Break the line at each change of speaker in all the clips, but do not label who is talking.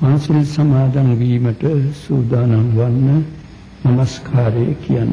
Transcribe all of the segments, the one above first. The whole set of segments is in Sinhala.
මාසිල් සමාදන් වීමට සූදානම් වන්න নমස්කාරය කියන්න.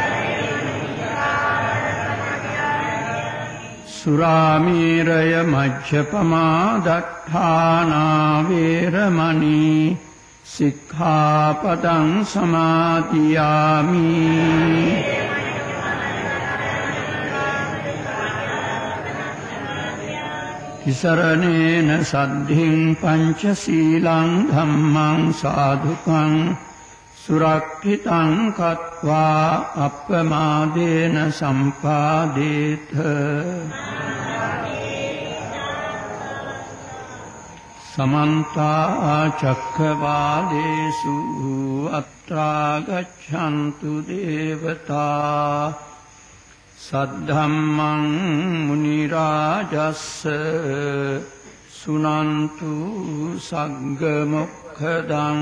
සුරාමීරය මජ්ජපමා දට්ඨානා වේරමණී සික්ඛාපදං සමාදියාමි තිසරණේන සද්ධින් පංචශීලං ධම්මං සාධුකං සුරක්ෂිතං කତ୍වා අප්පමාදේන සම්පාදේත සමන්ත චක්කවාලේසු අත්‍රා ගච්ඡන්තු දේවතා සද්ධම්මං මුනි රාජස්ස සුනන්තු සග්ග මොක්ඛදං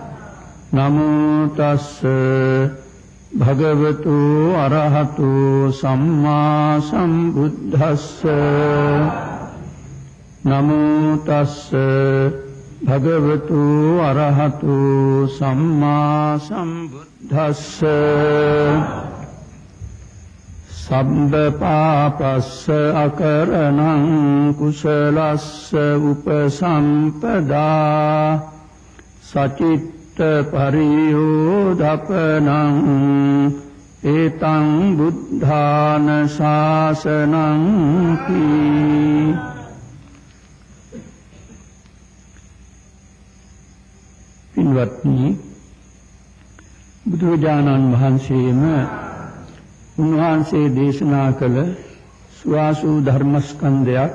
නමෝ තස්ස භගවතු අරහතු සම්මා සම්බුද්දස්ස. නමෝ තස්ස භගවතු අරහතු සම්මා සම්බුද්දස්ස. සම්බ පාපස්ස අකරණං කුසලස්ස උපසම්පදා. සචිත් පරියෝදපනං ඒතං බුද්ධාන ශාසනං කී පින්වත්නි බුදුරජාණන් වහන්සේම උන්වහන්සේ දේශනා කළ සුවාසු ධර්මස්කන්ධයක්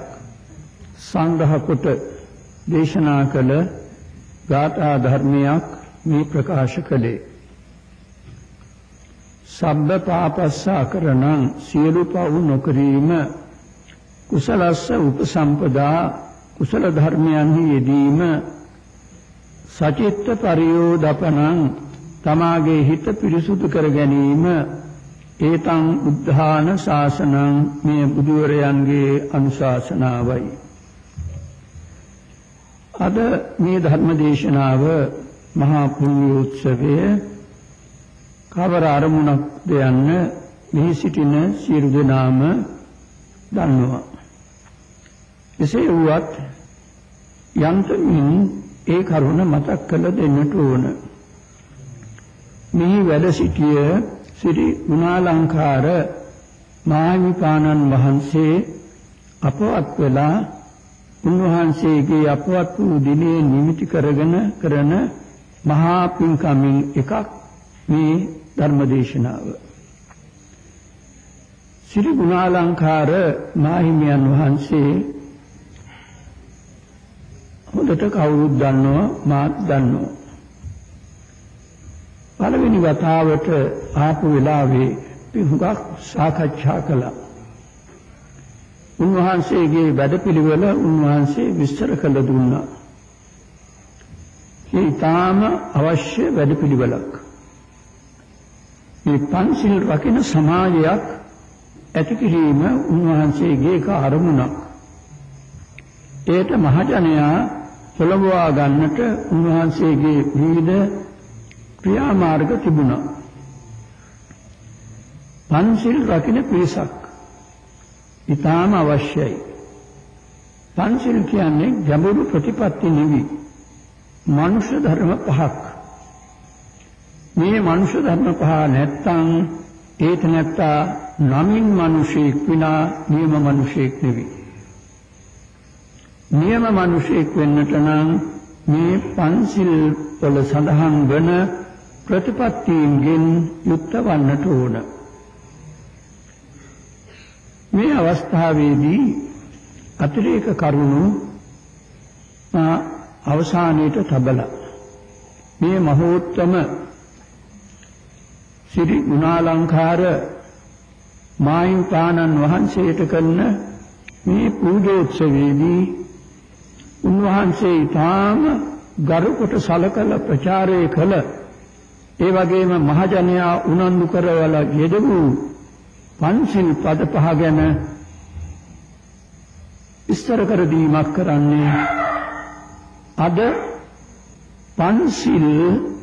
සංග්‍රහ කොට දේශනා කළ ගාථා ධර්මයක් මේ ප්‍රකාශ කළේ. සබ්බ පාපස්සා කරණං සියලු පව් නොකිරීම කුසලස්ස උපසම්පදා කුසල ධර්මයන්හි යෙදීම සචිත්ත පරියෝදපනං තමාගේ හිත පිරිසුදු කර ගැනීම ඒතං උද්ධාන ශාසනං මේ බුදුවරයන්ගේ අනුශාසනාවයි. අද මේ ධර්ම දේශනාව මහා පුණ්‍ය උත්සවයේ කවර අරමුණක්ද යන්න මෙහි සිටින සියලු දෙනාම දන්නවා. එසේ වුවත් යන්තමින් ඒ කරුණ මතක් කළ දෙන්නට ඕන. මෙහි වැඩ සිටිය ශ්‍රී ගුණාලංකාර මාහිමිපාණන් වහන්සේ අපවත් වෙලා උන්වහන්සේගේ අපවත් වූ දිනේ නිමිති කරගෙන කරන මහා පින්කමින් එකක් මේ ධර්මදේශනාව. ශ්‍රී ගුණාලංකාර මාහිමියන් වහන්සේ හොඳට කවුරුත් දන්නවා මාත් දන්නවා. පළවෙනි වතාවට ආපු වෙලාවේ පිහුගක් සාකච්ඡා කළා. උන්වහන්සේගේ වැඩපිළිවෙල උන්වහන්සේ විස්තර කළ දුන්නා. ඒ ඊටාම අවශ්‍ය වැඩපිළිවෙලක්. මේ පන්සිල් රකින සමාජයක් ඇති කිරීම උන්වහන්සේගේ කාර්මුණක්. ඒට මහජනයා පොළඹවා ගන්නට උන්වහන්සේගේ විවිධ ක්‍රියාමාර්ග තිබුණා. පන්සිල් රකින පිරිසක් ඊටාම අවශ්‍යයි. පන්සිල් කියන්නේ ගැඹුරු ප්‍රතිපත්ති නෙවි. මනුෂ්‍ය ධර්ම පහක්. මේ මනුෂ්‍ය ධර්ම පහ නැත්තම් ඒත නැත්තා නමින් මිනිසෙක් විනා නියම මිනිසෙක් නෙවෙයි. නියම මිනිසෙක් වෙන්නට නම් මේ පන්සිල් වල සඳහන් වන ප්‍රතිපත්තියෙන් යුක්ත වන්නට ඕන. මේ අවස්ථාවේදී අතිරේක කරුණු අවසානයේට තබලා. මේ මහෝත්තම සිරි ගුණාලංකාර මායින්පාණන් වහන්සේට කරන මේ පූජෝත්සවයේදී උන්වහන්සේ ඊටාම ගරුකොට සලකල ප්‍රචාරය කළ ඒ වගේම මහජනයා උනන්දු කරවල යෙදවූ පන්සිල් පද පහ ගැන විස්තර කර දීමක් කරන්නේ අද පන්සිල්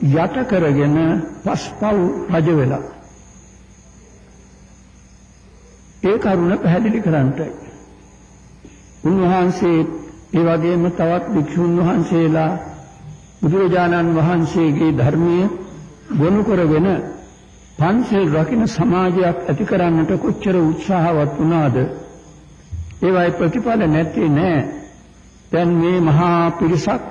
යට කරගෙන පස්පව් රජ වෙලා. ඒ කරුණ පැහැදිලි කරන්නටයි උන්වහන්සේ ඒ වගේම තවත් භික්ෂුන් වහන්සේලා බුදුරජාණන් වහන්සේගේ ධර්මයේ ගොනු කරගෙන පන්සිල් රකින්න සමාජයක් ඇති කරන්නට කොච්චර උත්සාහවත් වුණාද? ඒවයි ප්‍රතිඵල නැත්තේ නෑ. දැන් මේ මහා පිරිසක්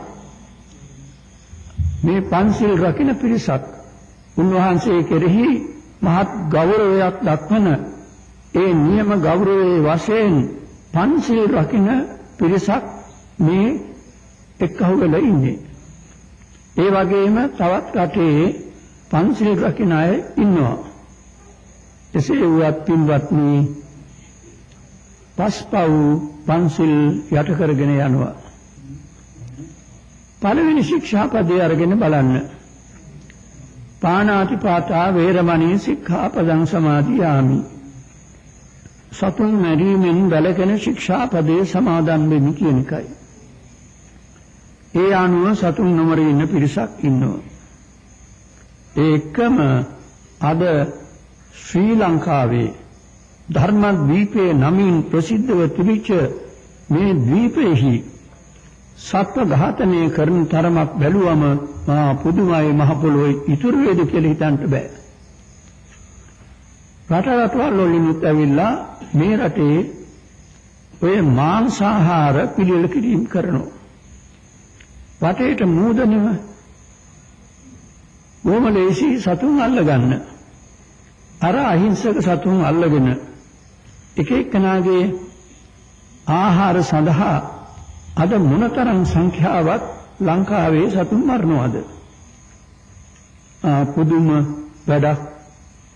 මේ පන්සිල් රකින්න පිරිසක් උන්වහන්සේ කෙරෙහි මහත් ගෞරවයක් දක්වන ඒ නියම ගෞරවයේ වශයෙන් පන්සිල් රකින්න පිරිසක් මේ එක්කහුව වෙලා ඉන්නේ. ඒ වගේම තවත් රටේ පන්සිල් රකින්න අය ඉන්නවා. එසේ වුවත් පින්වත්නි පස්පව් පන්සිල් යට කරගෙන යනවා. පළවෙනි ශික්ෂාපදේ අරගෙන බලන්න. පාණාතිපාතා වේරමණී සික්ඛාපදං සමාදියාමි. සතුන් මැරීමෙන් වැළකෙන ශික්ෂාපදේ සමාදන් වෙමි කියන එකයි. ඒ අනුව සතුන් නොමරී ඉන්න පිරිසක් ඉන්නවා. ඒකම අද ශ්‍රී ලංකාවේ ධර්මද්වීපයේ නමින් ප්‍රසිද්ධව තිබිච්ච මේ ද්වීපයේහි සත්ව ඝාතනය කරන තරමක් බැලුවම මහා පුදුමයි මහ පොළොවේ ඉතුරු වේද කියලා හිතන්න බෑ. රට රටවල් වලිනුත් ඇවිල්ලා මේ රටේ ඔය මාංශාහාර පිළිවෙල කිරීම කරනවා. වටේට මූදනෙම බොහොම ලේසි සතුන් අල්ලගන්න. අර අහිංසක සතුන් අල්ලගෙන එක එක්කනාගේ ආහාර සඳහා අද මොනතරම් සංඛ්‍යාවක් ලංකාවේ සතුන් මරනවද? පුදුම වැඩක්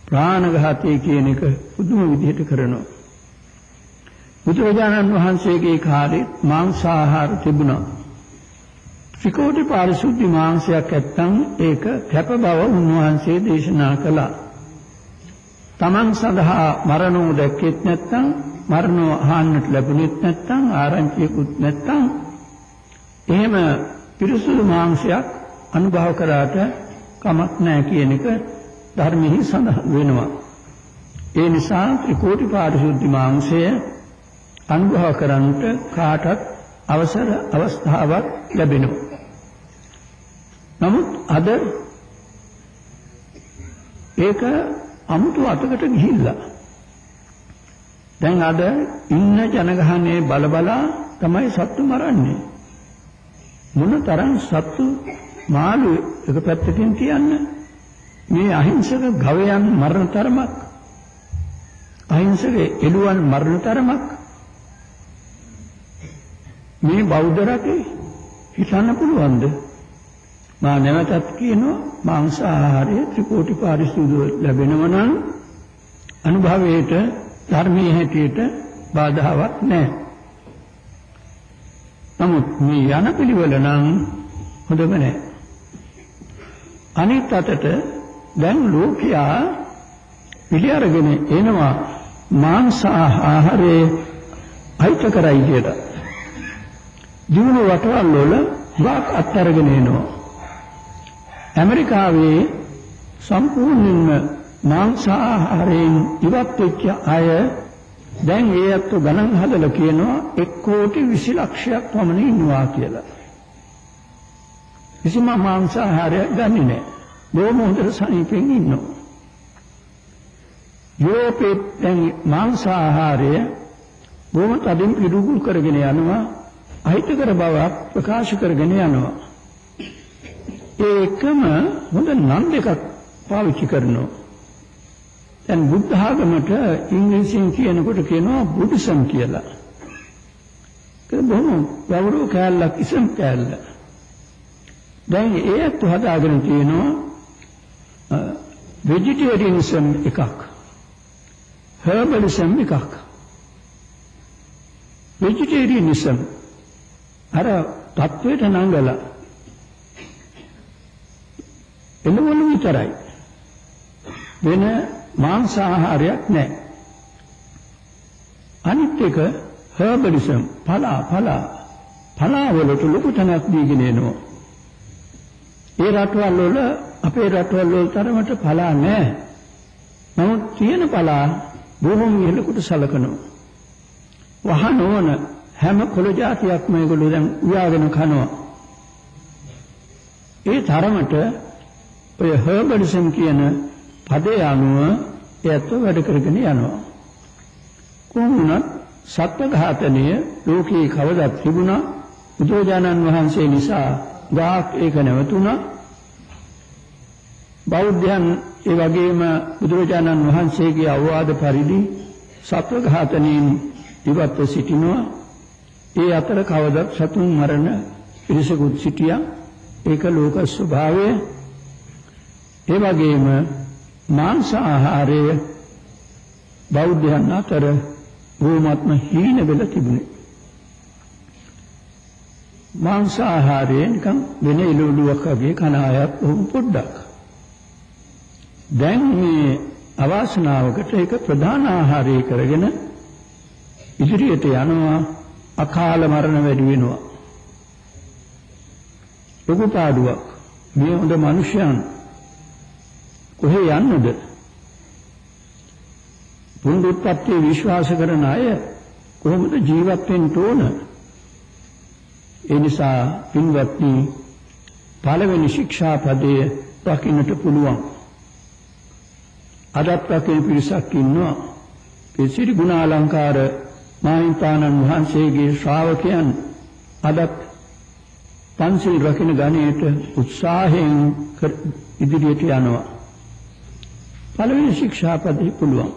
ප්‍රාණඝාතය කියන එක පුදුම විදිහට කරනවා. බුදුරජාණන් වහන්සේගේ කාලේ මාංසාහාර තිබුණා. ත්‍රිකෝටි පාරිශුද්ධ මාංශයක් නැත්තම් ඒක කැප බව උන්වහන්සේ දේශනා කළා. තමන් සඳහා මරණෝ දැක්කෙත් නැත්තම් මරණෝ අහන්නට ලැබුණෙත් නැත්තම් ආරංචියකුත් නැත්තම් එහෙම පිරිසුදු මාංශයක් අනුභව කරාට කමක් නැහැ කියන එක ධර්මෙහි සඳහන් වෙනවා. ඒ නිසා ත්‍රිකෝටි පාරිශුද්ධ මාංශය අනුභව කරන්නට කාටත් අවසර අවස්ථාවක් ලැබෙනවා. නමුත් අද ඒක අමුතු අතකට ගිහිල්ලා. දැන් අද ඉන්න ජනගහනයේ බලබලා තමයි සත්තු මරන්නේ. මොන තරම් සත්තු මාළු එක පැත්තකින් තියන්න? මේ අහිංසක ගවයන් මරණ තරමක් අහිංසක එළුවන් මරණ තරමක් මේ බෞද්ධ රටේ හිතන්න පුළුවන්ද? මා නැවතත් කියනවා මාංශ ආහාරය ත්‍රිකෝටි පාරිශුද්ධ ලැබෙනව නම් අනුභවයට ධර්මයේ හැටියට බාධාවක් නැහැ. නමුත් මේ යන පිළිවෙල නම් හොඳම නැහැ. අනිත් අතට දැන් ලෝකයා පිළි අරගෙන එනවා මාංශ ආහාරයේ අයිත කරයි කියලා. දිනු වටවල් වල වාක් අත්තරගෙන එනවා. ඇමරිකාවේ සම්පූර්ණයෙන්ම මාංශ ආහාරයෙන් ඉවත් වෙච්ච අය දැන් ඒ අත්තු ගණන් හදලා කියනවා 1 කෝටි 20 ලක්ෂයක් පමණ ඉන්නවා කියලා. කිසිම මාංශ ආහාරය ගන්නේ නැහැ. බොහොම හොඳට සනීපෙන් ඉන්නවා. යුරෝපයේ දැන් මාංශ ආහාරය බොහොම තදින් පිළිගුල් කරගෙන යනවා. අහිතකර බවක් ප්‍රකාශ කරගෙන යනවා. ඒකම හොඳ නම් දෙකක් පාවිච්චි කරනවා. දැන් බුද්ධ ආගමට ඉංග්‍රීසියෙන් කියනකොට කියනවා බුද්දසම් කියලා. ඒක බොහොම ගෞරව කැලලක් ඉසම් කැලල. දැන් ඒත් හදාගෙන තියෙනවා වෙජිටේරියනිසම් එකක්. හර්බලිසම් එකක්. වෙජිටේරියනිසම් අර තත්වයට නංගලා එළවලු විතරයි. වෙන මාංශ ආහාරයක් නැහැ. අනිත් එක හර්බලිසම් පලා පලා පලා වලට ලොකු තැනක් දීගෙන එනවා. ඒ රටවල් වල අපේ රටවල් වල තරමට පලා නැහැ. නමුත් තියෙන පලා බොහොම ඉහළකට සලකනවා. වහ නොවන හැම කොළ జాතියක්ම ඒගොල්ලෝ දැන් උයාගෙන කනවා. ඒ තරමට ඔය හර්බලිසම් කියන පදේ අනුව එයත් වැඩ කරගෙන යනවා. කොහොමුණත් සත්ව ඝාතනය ලෝකේ කවදත් තිබුණා. බුදුජානන් වහන්සේ නිසා ගාක් ඒක නැවතුණා. බෞද්ධයන් ඒ වගේම බුදුරජාණන් වහන්සේගේ අවවාද පරිදි සත්ව ඝාතනයෙන් ඉවත්ව සිටිනවා. ඒ අතර කවදත් සතුන් මරණ පිරිසකුත් සිටියා. ඒක ලෝක ස්වභාවය. ඒ වගේම මාංශ ආහාරය බෞද්ධයන් අතර බොහොමත්ම හීන වෙලා තිබුණේ. මාංශ ආහාරය නිකන් වෙන එළවලුවක් වගේ කන අයත් බොහොම පොඩ්ඩක්. දැන් මේ අවාසනාවකට ඒක ප්‍රධාන ආහාරය කරගෙන ඉදිරියට යනවා අකාල මරණ වැඩි වෙනවා. ලොකු පාඩුවක්. මේ හොඳ මිනිසයන් කොහේ යන්නද? පුනරුත්පත්ති විශ්වාස කරන අය කොහොමද ජීවත් වෙන්න ඕන? ඒ නිසා පින්වත්නි පළවෙනි ශික්ෂාපදයේ රකින්නට පුළුවන්. අදත් රකින්න පිරිසක් ඉන්නවා. ඒ සිරි ගුණාලංකාර මාහිම්පාණන් වහන්සේගේ ශ්‍රාවකයන් අදත් පන්සිල් රකින්න ගණයට උත්සාහයෙන් ඉදිරියට යනවා. පළවෙනි ශික්ෂාපදේ පුළුවන්.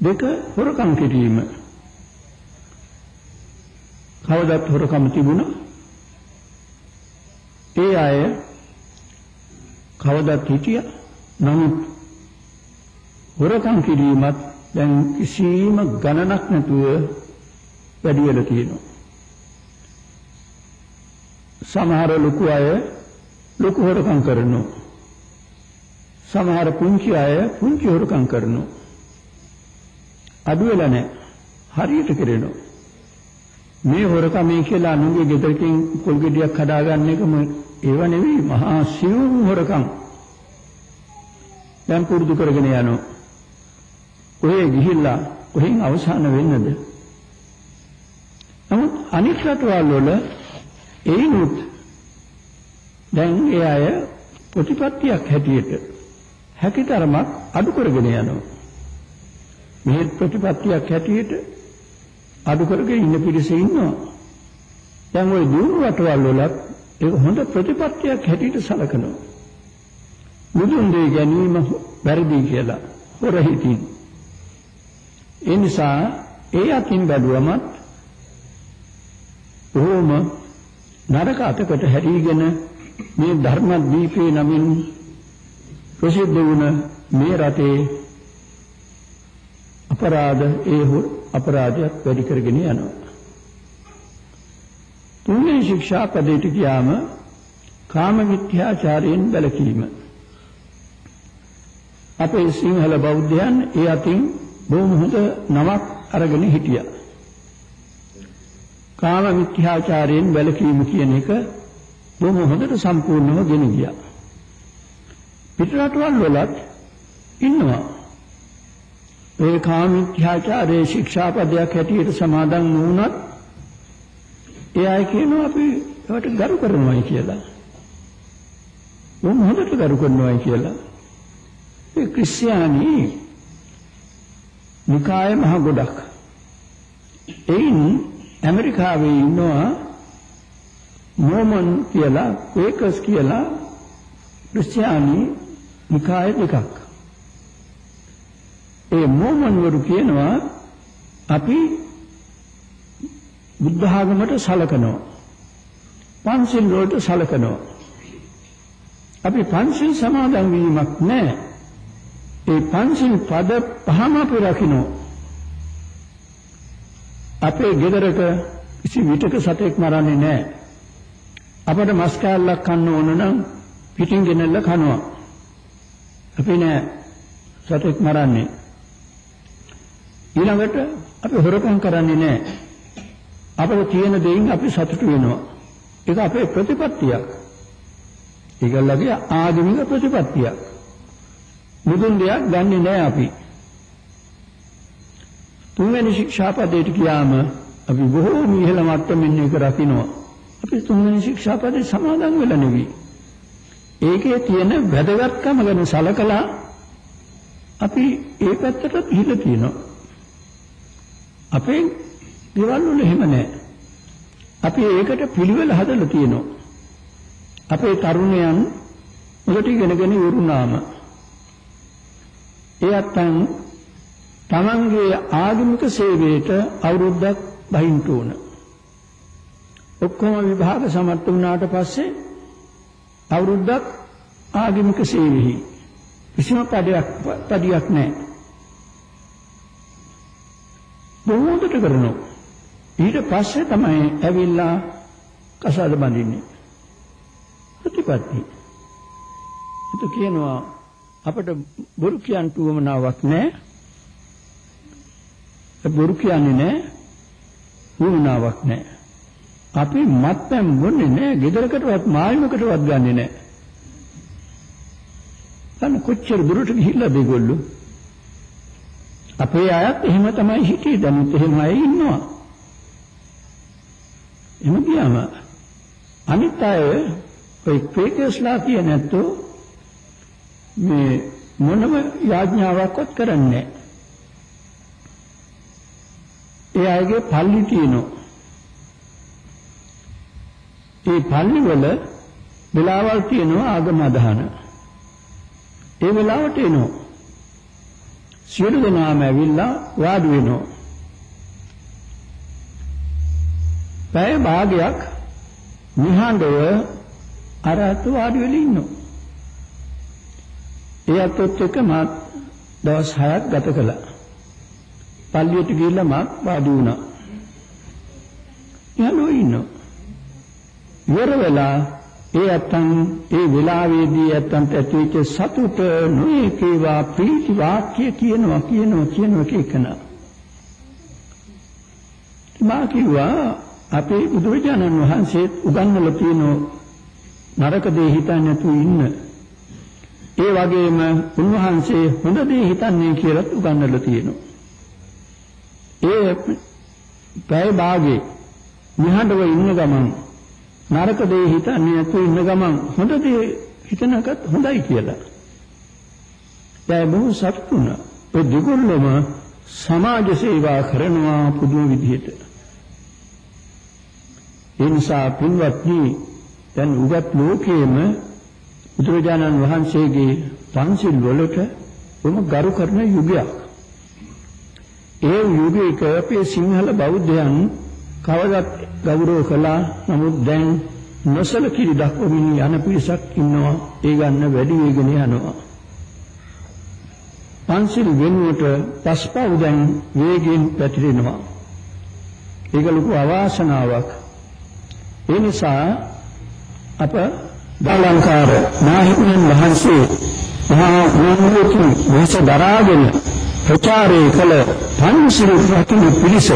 දෙක හොරකම් කිරීම. කවදත් හොරකම් තිබුණා. ඒ අය කවදත් හිටියා. නමුත් හොරකම් කිරීමත් දැන් කිසිම ගණනක් නැතුව වැඩි වෙලා තියෙනවා. සමහර ලොකු අය ලොකු හොරකම් කරනවා. සමහර පුංචි අය පුංචි හොරකම් කරනවා. අඩු වෙලා නැහැ. හරියට කරනවා. මේ හොරකමේ කියලා අනුගේ ගෙදරකින් පොල් ගෙඩියක් හදාගන්න එකම ඒව නෙවෙයි මහා සිවුම් හොරකම්. දැන් පුරුදු කරගෙන යනවා. ඔය ගිහිල්ලා කොහෙන් අවසාන වෙන්නද? නමුත් අනිත් රටවල් වල ඒනුත් දැන් ඒ අය ප්‍රතිපත්තියක් හැටියට හැකිතරමක් අඩු කරගෙන යනවා. මේ ප්‍රතිපත්තියක් හැටියට අඩු කරගෙන ඉන්න පිරිස ඉන්නවා. දැන් ওই දුරු රටවල් වලත් ඒක හොඳ ප්‍රතිපත්තියක් හැටියට සලකනවා. මුදුන් දෙය ගැනීම වැරදි කියලා හොරහිතින්. ඒ නිසා ඒ අතින් බැලුවමත් බොහොම නරක අතකට හැරීගෙන මේ ධර්මදීපේ නමින් ප්‍රසිද්ධ වුණ මේ රටේ අපරාධ ඒ අපරාධයක් වැඩි කරගෙන යනවා. තුන්වෙනි ශික්ෂා පදයට ගියාම කාම මිත්‍යාචාරයෙන් වැළකීම. අපේ සිංහල බෞද්ධයන් ඒ අතින් බොහොම හොඳ නමක් අරගෙන හිටියා. කාම මිත්‍යාචාරයෙන් වැළකීම කියන එක බොහොම හොඳට සම්පූර්ණව ගෙන ගියා. පිටරටවල් වලත් ඉන්නවා. ඒ කාමීත්‍යාචාරයේ ශික්ෂාපදයක් හැටියට සමාදන් වුණත් ඒ අය කියනවා අපි ඒවට ගරු කරනවායි කියලා. මොන හොඳට ගරු කරනවායි කියලා. ඒ ක්‍රිස්තියානි නිකාය මහ ගොඩක්. එයින් ඇමරිකාවේ ඉන්නවා මොමන් කියලා, ක්වේකර්ස් කියලා ක්‍රිස්තියානි නිකාය දෙකක්. ඒ මොමන්වරු කියනවා අපි බුද්ධ ආගමට සලකනවා. පන්සිල් වලට සලකනවා. අපි පන්සිල් සමාදන් වීමක් නැහැ. ඒ පන්සිල් පද පහම අපි රකින්න. අපේ ගෙදරක කිසි විටක සතෙක් මරන්නේ නැහැ. අපට මස් කෑල්ලක් කන්න ඕන නම් පිටින් ගෙනල්ලා කනවා. අපි නෑ සතෙක් මරන්නේ. ඊළඟට අපි හොරකම් කරන්නේ නෑ. අපේ තියෙන දෙයින් අපි සතුටු වෙනවා. ඒක අපේ ප්‍රතිපත්තියක්. ඒගොල්ලගේ ආගමික ප්‍රතිපත්තියක්. මුදුන් දෙයක් ගන්නෙ නෑ අපි. තුන්වෙනි ශික්ෂාපදයට ගියාම අපි බොහෝ ඉහළ මට්ටමින් එක රකින්නවා. අපි තුන්වෙනි ශික්ෂාපදේ සමාදන් වෙලා නෙවෙයි. ඒකේ තියෙන වැදගත්කම ගැන සලකලා අපි ඒ පැත්තට පිළිලා තියෙනවා. අපේ දේවල් වල එහෙම නැහැ. අපි ඒකට පිළිවෙල හදලා තියෙනවා. අපේ තරුණයන් උලට ඉගෙනගෙන ඉවරුනාම ඒ අත්තන් තමන්ගේ ආගමික සේවයට අවුරුද්දක් බහින්න ඕන. ඔක්කොම විභාග සමත් වුණාට පස්සේ අවුරුද්දක් ආගමික සේවෙහි කිසිම පදයක් පදියක් නැහැ. බොහෝදට කරනවා. ඊට පස්සේ තමයි ඇවිල්ලා කසාද බඳින්නේ. ප්‍රතිපත්ති. ඒක කියනවා අපිට බොරු කියන්න උවමනාවක් නැහැ. බොරු කියන්නේ නැහැ. උවමනාවක් නැහැ. අපි මත්පැන් බොන්නේ නැහැ, ගෙදරකටවත් මාළුවකටවත් ගන්නෙ නැහැ. අන්න කොච්චර දුරට ගිහිල්ලාද ඒගොල්ලෝ? අපේ අයත් එහෙම තමයි හිටියේ. දැනුත් එහෙම අය ඉන්නවා. එහෙම ගියාම අනිත් අය ඔය ක්‍රේකස්ලා කිය නැත්තෝ මේ මොනම යාඥාවක්වත් කරන්නේ නැහැ. ඒ අයගේ පල්ලි තියෙනවා. ඒ පල්ලිවල වෙලාවල් තියෙනවා ආගම අදහන. ඒ වෙලාවට එනවා. සියලු දෙනාම ඇවිල්ලා වාඩි වෙනවා. පැය භාගයක් නිහඬව අර අත වාඩි වෙලා ඉන්නවා. ඒ අතොත් එක මා දවස් 6ක් ගත කළා. පල්ලියට ගිහිල්ලා මා වාඩි වුණා. යනෝ ඉන්නවා. ඉවර වෙලා ඒ අත්තන් ඒ වෙලාවේදී අත්තන්ට ඇතිවෙච්ච සතුට නොඒකේවා ප්‍රීති වාක්‍ය කියනවා කියනවා කියනවා කේකන. මා කිව්වා අපේ බුදුරජාණන් වහන්සේ උගන්වලා තියෙන නරක දේ හිතන්නේ නැතුව ඉන්න. ඒ වගේම උන්වහන්සේ හොඳ දේ හිතන්නේ කියලාත් උගන්වලා තියෙනවා. ඒ පැය භාගේ නිහඬව ඉන්න ගමන් නරක දේ හිතන්නේ නැතුව ඉන්න ගමන් හොඳ දේ හිතනකත් හොඳයි කියලා. දැන් බොහෝ සතුටුන ඒ දෙගොල්ලම සමාජ සේවා කරනවා පුදුම විදිහට. ඒ නිසා පින්වත්නි දැන් උගත් ලෝකයේම බුදුරජාණන් වහන්සේගේ පන්සිල් වලට උම ගරු කරන යුගයක්. ඒ යුගයක අපේ සිංහල බෞද්ධයන් කවදත් ගෞරව කළා. නමුත් දැන් නොසලකිලි දක්වමින් යන පිරිසක් ඉන්නවා. ඒ ගන්න වැඩි වේගන යනවා. පන්සිල් වෙනුවට පස්පව් දැන් වේගයෙන් පැතිරෙනවා. ඒක ලොකු අවාසනාවක්. ඒ නිසා අප දාලංකාර නාහිමියන් වහන්සේ මහා උනන්දුකින් වහන්ස දරාගෙන ප්‍රචාරය කළ පන්සිල් රකින්න පිළිස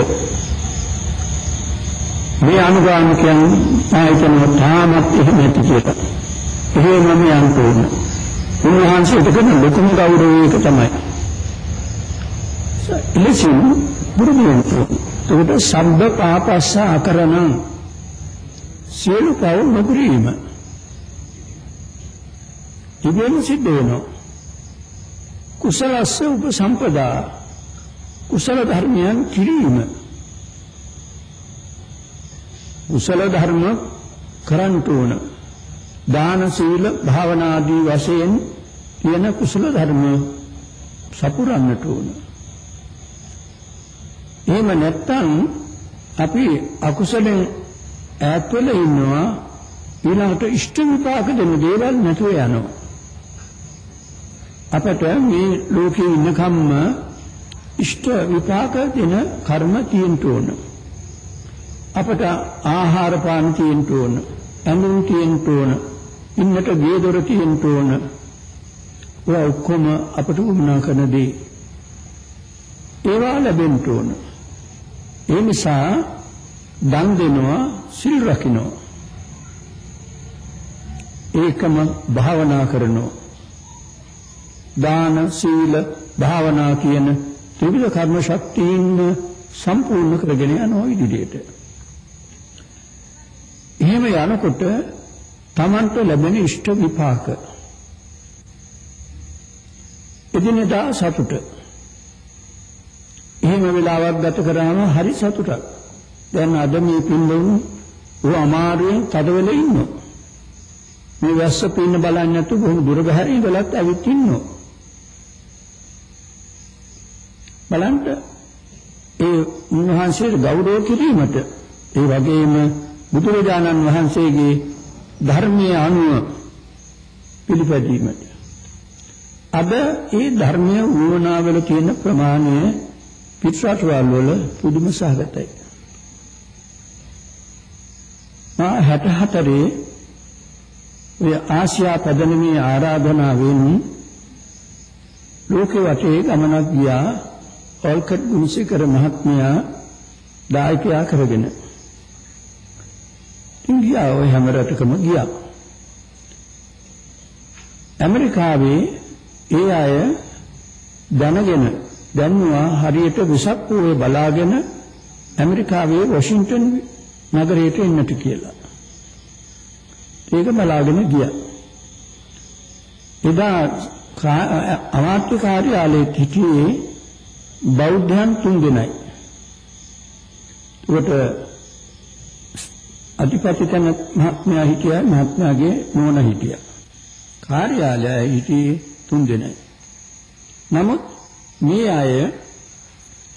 මේ අනුගාමිකයන් ආයතන තාමත් එහෙම ඇති කියලා. එහෙමම යන්න ඕන. උන්වහන්සේට කරන ලොකුම ගෞරවයක තමයි. ඉලසින් බුදුන් තුට සම්බ පාපස්ස අකරණ සියලු පව නොකිරීම. ඉබේම සිද්ධ වෙනවා. කුසලස්ස උපසම්පදා කුසල ධර්මයන් කිරීම කුසල ධර්ම කරන්ට ඕන. දාන සීල භාවනා ආදී වශයෙන් තියෙන කුසල ධර්ම සපුරන්නට ඕන. එහෙම නැත්නම් අපි අකුසලෙන් ඈත් වෙලා ඉන්නවා ඊළඟට ඉෂ්ට විපාක දෙන දේවල් නැතුව යනවා. අපට මේ ලෝකේ ඉන්නකම්ම ඉෂ්ට විපාක දෙන කර්ම තියෙන්න ඕන. අපට ආහාර පාන තියෙන්න ඕන. ඇඳුම් තියෙන්න ඕන. ඉන්නට ගේ දොර තියෙන්න ඕන. ඔය ඔක්කොම අපට උමනා කරන දේ. ඒවා ලැබෙන්න ඕන. ඒ නිසා දන් දෙනවා සිල් රකින්නවා. ඒකම භාවනා කරනවා. දාන සීල භාවනා කියන ත්‍රිවිධ කර්ම ශක්තියින් සම්පූර්ණ කරගෙන යනවා ඉදිරියට. එහෙම යනකොට Tamanට ලැබෙන ඉෂ්ට විපාක. එදිනෙදා සතුට. එහෙම වෙලාවක් ගත කරාම හරි සතුටක්. දැන් අද මේ පින්දුන් ਉਹ අමාරුවෙන් තදවෙල ඉන්නවා. මේ වැස්ස පින්න බලන්නේ නැතු බොහොම දුර බහැර ඉඳලත් ඇවිත් ඉන්නවා. බලන්න ඒ උන්වහන්සේට ගෞරව කිරීමට ඒ වගේම බුදුරජාණන් වහන්සේගේ ධර්මයේ අනුව පිළිපැදීමට අද ඒ ධර්මයේ වුණාවල තියෙන ප්‍රමාණය පිටරටවල් වල පුදුම සහගතයි. මා 64 ඔය ආසියා පදනමේ ආරාධනාවෙන් ලෝකෙ වටේ ගමනක් ගියා ඔල්කට් ගුණසේකර මහත්මයා දායකයා කරගෙන ඉතින් ගියා ඔය හැම රටකම ගියා. ඇමරිකාවේ ඒ අය දැනගෙන දැන්වා හරියට විසක් පොයේ බලාගෙන ඇමරිකාවේ වොෂින්ටන් නගරයට එන්නට කියලා. ඒක බලාගෙන ගියා. එදා අමාත්‍ය කාර්යාලයේ හිටියේ බෞද්ධයන් තුන් දෙනයි. ඒකට අධිපති තන මහත්මයා හිටියා මහත්මයාගේ නෝන හිටියා. කාර්යාලය හිටියේ තුන් දෙනයි. නමුත් මේ අය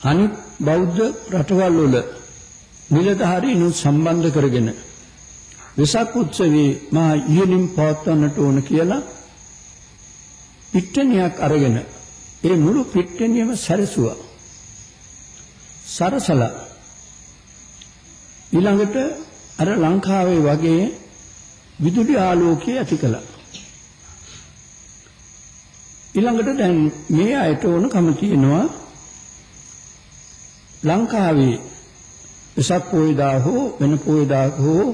අනිත් බෞද්ධ රටවල් වල නිලධාරීනුත් සම්බන්ධ කරගෙන වෙසක් උත්සවයේ මා ඉහළින් පවත්වන්නට ඕන කියලා පිට්ටනියක් අරගෙන ඒ මුළු පිට්ටනියම සැරසුවා. සරසලා ඊළඟට අර ලංකාවේ වගේ විදුලි ආලෝකය ඇති කළා. ඊළඟට දැන් මේ අයට ඕනකම තියෙනවා ලංකාවේ වෙසක් පොයදා හෝ වෙන පොයදා හෝ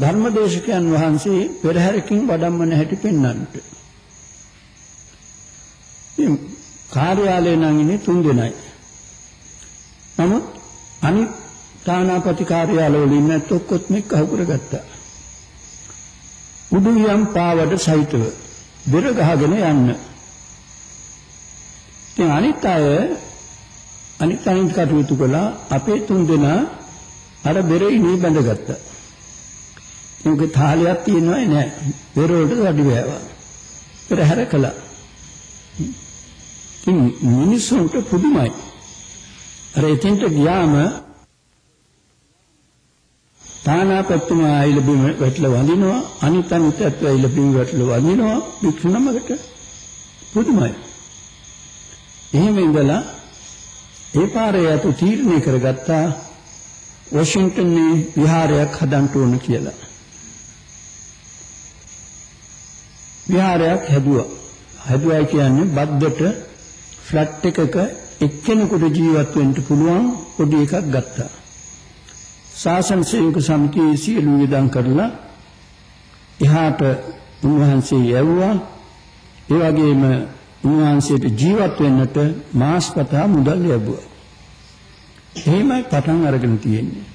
ධර්මදේශකයන් වහන්සේ පෙරහැරකින් වඩම්මන හැටි පෙන්වන්නට. මේ කාර්යාලේ නම් ඉන්නේ තුන් දෙනයි. නමුත් අනිත් තානාපති කාර්යාලවල ඉන්න ඔක්කොත් මෙක් අහු කරගත්තා. උඩුයම් පාවඩ සහිතව බෙර ගහගෙන යන්න. ඉතින් අනිත් අය අනිත් අනිත් කටයුතු කළා අපේ තුන් දෙනා අර බෙරේ ඉනේ බැඳගත්තා. ඒකේ තාලයක් තියෙනවයි නෑ. බෙර වලට වැඩි වේවා. පෙරහැර කළා. ඉතින් මිනිස්සුන්ට පුදුමයි. අර එතෙන්ට ගියාම තානාපත්තුමා ආයිල බිම වැටලා වඳිනවා. අනිත් අනිත් ඇත්ත ආයිල බිම වැටලා වඳිනවා. භික්ෂු නමකට පුදුමයි. එහෙම ඉඳලා ඒ පාරේ යතු තීරණය කරගත්තා වොෂින්ටන් විහාරයක් හදන්න ඕන කියලා. විහාරයක් හැදුවා. හැදුවා කියන්නේ බද්දට ෆ්ලැට් එකක එක්කෙනෙකුට ජීවත් වෙන්න පුළුවන් පොඩි එකක් ගත්තා. ශාසන සේවක සමිතියේ සියලු වියදම් කරලා එහාට උන්වහන්සේ යවුවා. ඒ වගේම උන්වහන්සේට ජීවත් වෙන්නට මාස්පතා මුදල් ලැබුවා. එහෙමයි පටන් අරගෙන තියෙන්නේ.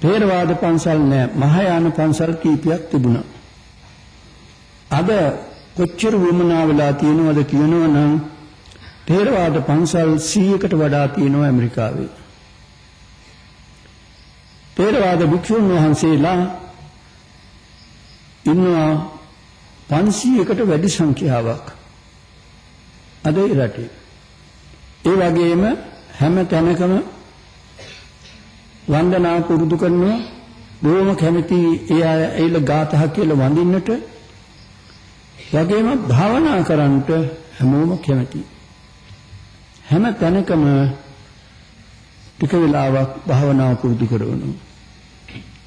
තේරවාද පන්සල් නෑ මහායාන පන්සල් කීපයක් තිබුණා. අද කොච්චර වමනා වෙලා තියෙනවද කියනවනම් තේරවාද පන්සල් 100කට වඩා තියෙනවා ඇමරිකාවේ. තේරවාද භික්ෂුන් වහන්සේලා ඉන්නවා 500කට වැඩි සංඛ්‍යාවක් අද රටේ. ඒ වගේම හැම තැනකම වන්දනා පුරුදු කරනවා බොහොම කැමති ඒ අය ඒල ගාතහ කියලා වඳින්නට වගේම භාවනා කරන්නට හැමෝම කැමති. හැම තැනකම ටික වෙලාවක් භාවනාව පුරුදු කරනවා.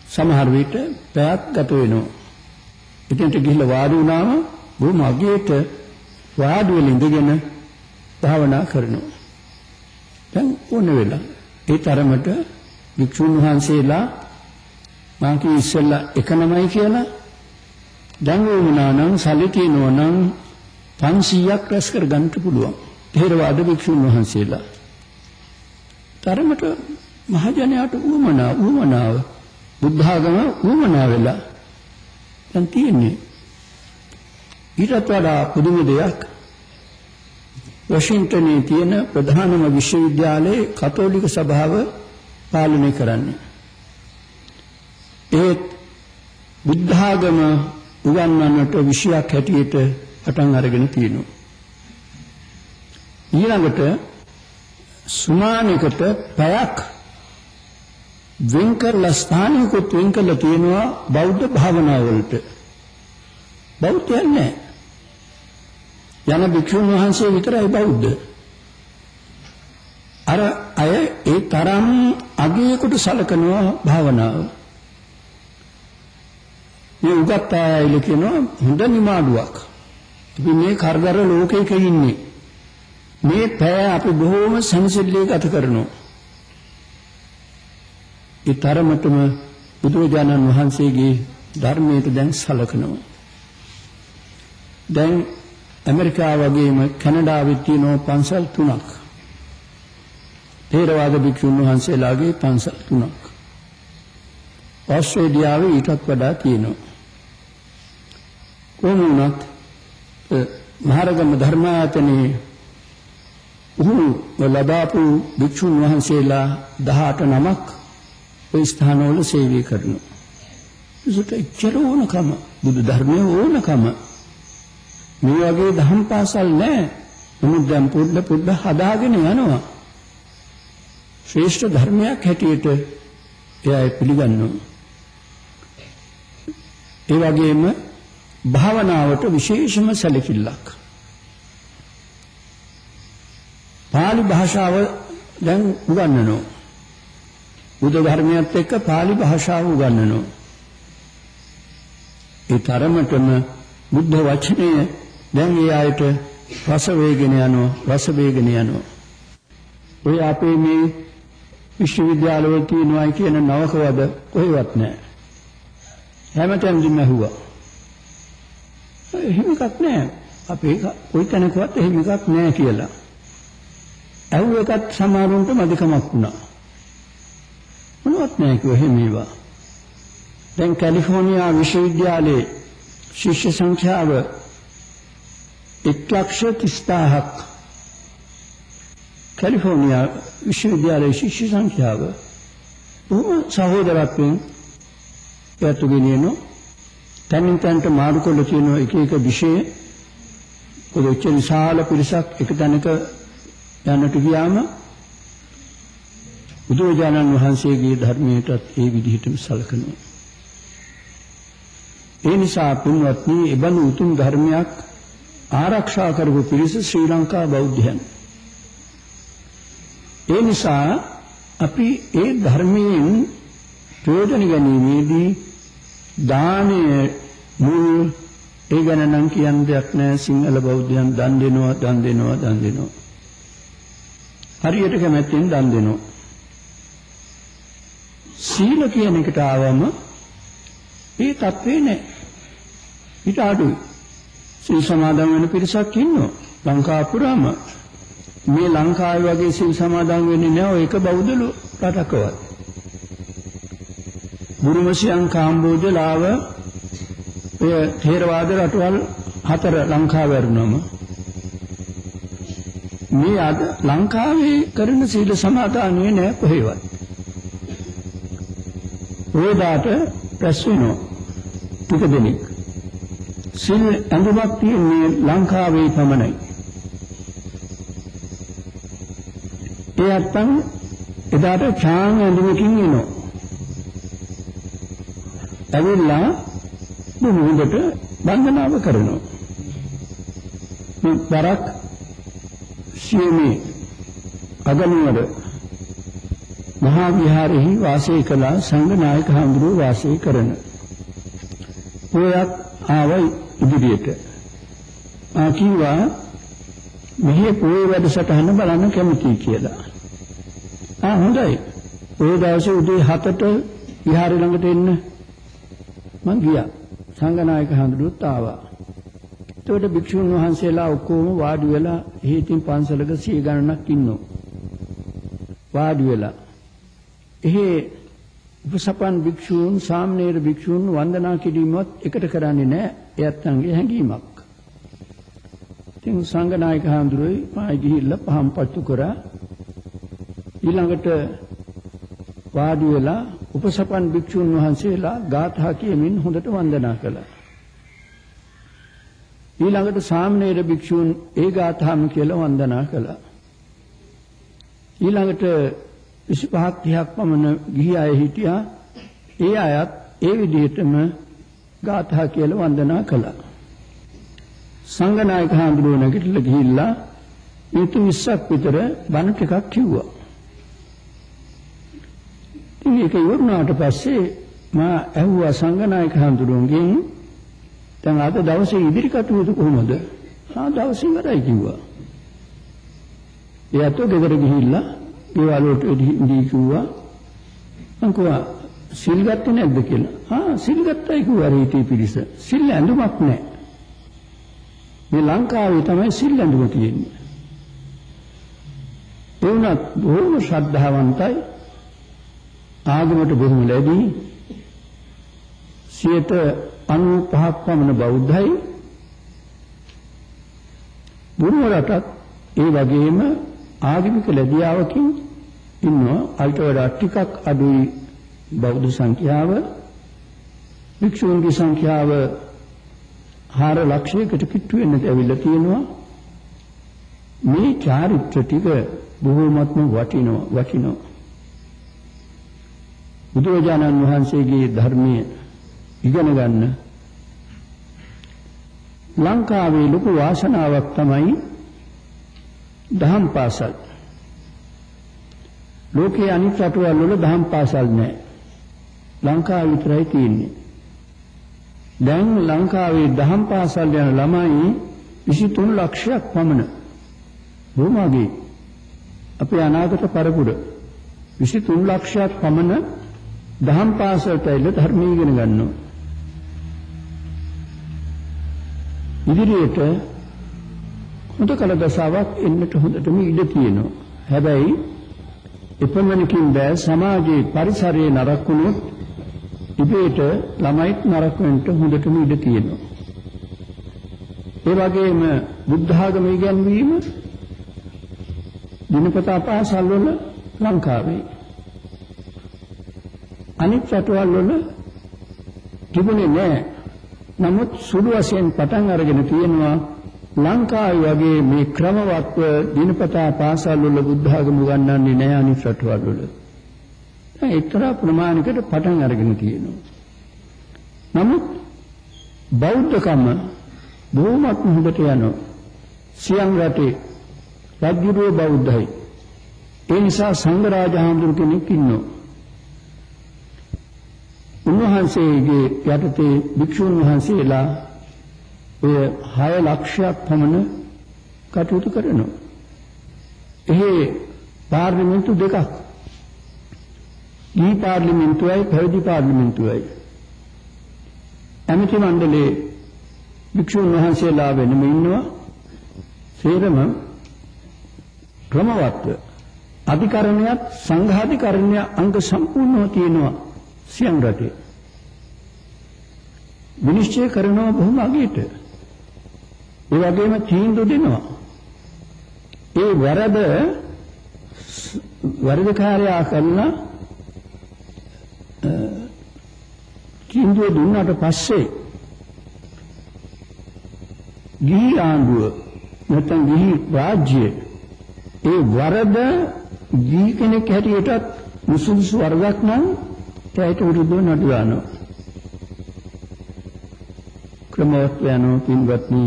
සමහර විට පැයක් ගත වෙනවා. ඉතින්ට ගිහිල්ලා වාඩි වුණාම බොහොම අගේට වාඩි වෙලා ඉඳගෙන භාවනා කරනවා. දැන් ඕන වෙලා ඒ තරමට වික්ෂුන් වහන්සේලා මා කී ඉස්සෙල්ලා එක නමයි කියලා දැන් වුණා නම් සල්ලි තියෙනවා නම් 500ක් රැස් කර ගන්න පුළුවන්. ථේරවාද වික්ෂුන් වහන්සේලා තරමට මහජනයාට උවමනා උවමනාව බුද්ධ ආගම උවමනා වෙලා දැන් තියෙන්නේ. ඊටත් වඩා පුදුම දෙයක් වොෂින්ටනයේ තියෙන ප්‍රධානම විශ්වවිද්‍යාලයේ කතෝලික සභාව පාලනය කරන්නේ. ඒත් බුද්ධ ආගම උගන්වන්නට විෂයක් හැටියට පටන් අරගෙන තියෙනවා. ඊළඟට සුමානකට පැයක් වෙන් කරලා ස්ථානිකුත් වෙන් කරලා තියෙනවා බෞද්ධ භාවනාව වලට. බෞද්ධයන් නැහැ. යන භික්ෂුන් වහන්සේ විතරයි බෞද්ධ. අර අය ඒ තරම් අගයකට සලකනවා භාවනාව. මේ උගත් අය කියනවා හොඳ නිමාඩුවක්. අපි මේ කරදර ලෝකයක ඉන්නේ. මේ පැය අපි බොහෝම සංසිල්ලේ ගත කරනවා. ඒ තරමටම බුදුරජාණන් වහන්සේගේ ධර්මයට දැන් සලකනවා. දැන් ඇමරිකාව වගේම කැනඩාවෙත් තියෙනවා පන්සල් තුනක්. ථේරවාද භික්ෂුන් වහන්සේලාගේ පන්සල් තුනක්. ඕස්ට්‍රේලියාවේ ඊටත් වඩා තියෙනවා. කොහොම වුණත් මහරගම ධර්මායතනයේ උහු ලබාපු භික්ෂුන් වහන්සේලා 18 නමක් ওই ස්ථානවල සේවය කරනවා. ඒකට එච්චර ඕනකම බුදු ධර්මයේ ඕනකම මේ වගේ දහම් පාසල් නැහැ. නමුත් දැන් පොඩ පොඩ හදාගෙන යනවා. ශ්‍රේෂ්ඨ ධර්මයක් හැටියට එයා පිළිගන්නවා. ඒ වගේම භාවනාවට විශේෂම සැලකිල්ලක්. Pāli භාෂාව දැන් උගන්වනවා. බුද්ධ ධර්මයත් එක්ක pāli භාෂාව උගන්වනවා. ඒ තරමටම බුද්ධ වචනය දැන් ඒ ආයත රස වේගන යනවා රස වේගන යනවා. ඔය අපේ මේ විශ්වවිද්‍යාලවල තියෙනවා කියන නවකවද කොහෙවත් නැහැ. හැමතැනදීම ඇහුවා. එහෙම එකක් නැහැ. අපේ කොයි තැනකවත් එහෙම එකක් නැහැ කියලා. ඇහුව එකත් සමහරුන්ට මදිකමක් වුණා. මොනවත් නැහැ කිව්ව එහෙම ඒවා. දැන් කැලිෆෝනියා විශ්වවිද්‍යාලයේ ශිෂ්‍ය සංඛ්‍යාව 130000ක් කැලිෆෝනියා විශ්වවිද්‍යාලයේ ශිෂ්‍ය සංඛ්‍යාව බොහොම සහෝදරත්වයෙන් එයතු ගෙනියනවා තනින් තනට මාරු කරලා තියෙන එක එක විෂය ඔය ඔච්චර විශාල පිරිසක් එක තැනක යන්නට ගියාම බුදුරජාණන් වහන්සේගේ ධර්මයටත් ඒ විදිහටම සැලකනවා. ඒ නිසා පුණ්‍යවත්නි එබඳු උතුම් ධර්මයක් ආරක්ෂා කරපු පිරිස ශ්‍රී ලංකා බෞද්ධයන්. ඒ නිසා අපි ඒ ධර්මයෙන් ප්‍රයෝජන ගැනීමේදී දානය මුල් ඒ ගැන නම් කියන්න දෙයක් නැහැ සිංහල බෞද්ධයන් දන් දෙනවා දන් දෙනවා දන් දෙනවා හරියට කැමැත්තෙන් දන් දෙනවා. සීල කියන එකට ආවම ඒ தත්වේ නැහැ ඊට අඩුයි. සීල් සමාදන් වෙන පිරිසක් ඉන්නවා. ලංකාව පුරාම. මේ ලංකාවේ වගේ සීල් සමාදන් වෙන්නේ නැහැ ඒක බෞද්ධ රටකවත්. බුරුමසියන් කාම්බෝජ ලාව ඔය ථේරවාද රටවල් හතර ලංකාවේ වරුණම මේ අද ලංකාවේ කරන සීල සමාදානයේ නෑ කොහෙවත්. රෝදාට ප්‍රස් වෙනවා ටික දෙනෙක්. සීල් ඇඳුමක් තියෙන්නේ ලංකාවේ පමණයි. ඒ අත්තන් එදාට ඡාන් ඇඳුමකින් එනවා. ඇවිල්ලා මුහුදට වන්දනාව කරනවා. මේ වරක් සියමේ අගනුවර මහා විහාරෙහි වාසය කළ සංඝනායක හඳුරු වාසය කරන. ඔයත් ආවයි ඉදිරියට. ආ කිව්වා මෙහි පොයේ වැඩසටහන බලන්න කැමතියි කියලා. ආ හොඳයි. ඔය දවසේ උදේ 7ට විහාරය ළඟට එන්න මං ගියා. සංඝනායක හඳුනුත් ආවා. එතකොට භික්ෂුන් වහන්සේලා ඔක්කොම වාඩි වෙලා හේතින් පන්සලක සිය ගණනක් ඉන්නවා. වාඩි වෙලා. එහි උපසපන් භික්ෂූන් සාමණේර භික්ෂූන් වන්දනා කිරීමත් එකට කරන්නේ නැහැ. එයත් අංගේ හැඟීමක්. ඉතින් සංඝනායක හඳුරෝයි මායි ගිහිල්ලා පහම් පත්තු කරා ඊළඟට වාඩි වෙලා උපසපන් භික්ෂුන් වහන්සේලා ගාථා කියමින් හොඳට වන්දනා කළා. ඊළඟට සාමණේර භික්ෂුන් ඒ ගාථාම කියලා වන්දනා කළා. ඊළඟට 25ක් 30ක් පමණ ගිහි අය හිටියා. ඒ අයත් ඒ විදිහටම ගාථා කියලා වන්දනා කළා. සංඝනායක හඳුනන නැගිටලා ගිහිල්ලා ඊට 20ක් විතර බණ ටිකක් කිව්වා. ඉතින් ඒක ඉවරනාට පස්සේ මා ඇහුවා සංඝනායක හඳුරුන්ගෙන් දැන් අද දවසේ ඉදිරි කටයුතු කොහොමද? ආ දවසේ ඉවරයි කිව්වා. එයාට ගෙදර ගිහිල්ලා ගෙවල් වලට ඉදී කිව්වා. මං කිව්වා සිල් ගත්තේ නැද්ද කියලා. ආ සිල් ගත්තයි කිව්වා රීති පිරිස. සිල් ඇඳුමක් නැහැ. මේ ලංකාවේ තමයි සිල් ඇඳුම තියෙන්නේ. ඒ වුණත් බොහොම ශ්‍රද්ධාවන්තයි ආගමට බොහොම ලැබී 95ක් පමණ බෞද්ධයි. බුරුම රටත් ඒ වගේම ආගමික ලැබියාවකින් ඉන්නවා. අයිට වඩා ටිකක් අඩුයි බෞද්ධ සංඛ්‍යාව. වික්ෂුන්ගේ සංඛ්‍යාව 4 ලක්ෂයකට කිට්ටු වෙන්නට ඇවිල්ලා තියෙනවා. මේ චාරිත්‍ර ටික බොහෝමත්ම වටිනවා වටිනවා. බුදුරජාණන් වහන්සේගේ ධර්මයේ ඉගෙන ගන්න ලංකාවේ ලොකු වාසනාවක් තමයි දහම් පාසල්. ලෝකයේ අනිත් රටවල් වල දහම් පාසල් නැහැ. ලංකාව විතරයි තියෙන්නේ. දැන් ලංකාවේ දහම් පාසල් යන ළමයි 23 ලක්ෂයක් පමණ. බොහොමගේ අපේ අනාගත පරපුර 23 ලක්ෂයක් පමණ දහම් පාසලට ඇවිල්ලා ධර්ම ඉගෙන ගන්නවා. ඉදිරියට හොඳ කල දසාවක් එන්නට හොඳටම ඉඩ තියෙනවා. හැබැයි එපමණකින් බෑ සමාජයේ පරිසරයේ නරක වුණොත් ඉබේට ළමයිත් නරක වෙන්න හොඳටම ඉඩ තියෙනවා. ඒ වගේම බුද්ධ ආගම ඉගැන්වීම දිනපතා පාසල් වල ලංකාවේ අනිත් රටවල් වල තිබුණේ නැහැ. නමුත් සුළු වශයෙන් පටන් අරගෙන තියෙනවා ලංකාවේ වගේ මේ ක්‍රමවත්ව දිනපතා පාසල් වල බුද්ධ ආගම උගන්වන්නේ නැහැ අනිත් රටවල් වල. දැන් එක්තරා ප්‍රමාණයකට පටන් අරගෙන තියෙනවා. නමුත් බෞද්ධකම බොහොමත් හොඳට යනවා. සියම් රටේ රජුගේ බෞද්ධයි. ඒ නිසා සංඝ රාජ හාමුදුරු කෙනෙක් ඉන්නවා. උන්වහන්සේගේ යටතේ භික්ෂුන් වහන්සේලා ඔය 6 ලක්ෂයක් පමණ කටයුතු කරනවා. එහි පාර්ලිමේන්තු දෙකක්. දී පාර්ලිමේන්තුවයි පැවිදි පාර්ලිමේන්තුවයි. ඇමති මණ්ඩලයේ භික්ෂුන් වහන්සේලා වෙනම ඉන්නවා. සේරම ක්‍රමවත්ව අධිකරණයත් සංඝාධිකරණය අංග සම්පූර්ණව තියෙනවා. සියම් රටේ. විනිශ්චය කරනවා බොහොම අගේට ඒ වගේම තීන්දුව දෙනවා. ඒ වරද වරදකාරයා කරන තීන්දුව දුන්නාට පස්සේ ගිහි ආණ්ඩුව නැත්නම් ගිහි රාජ්‍යය ඒ වරද ගිහි කෙනෙක් හැටියටත් මුසුසු වරදක් නම් ඒකට විරුද්ධව නඩු දානවා. ක්‍රමවත් යනවා පින්වත්නි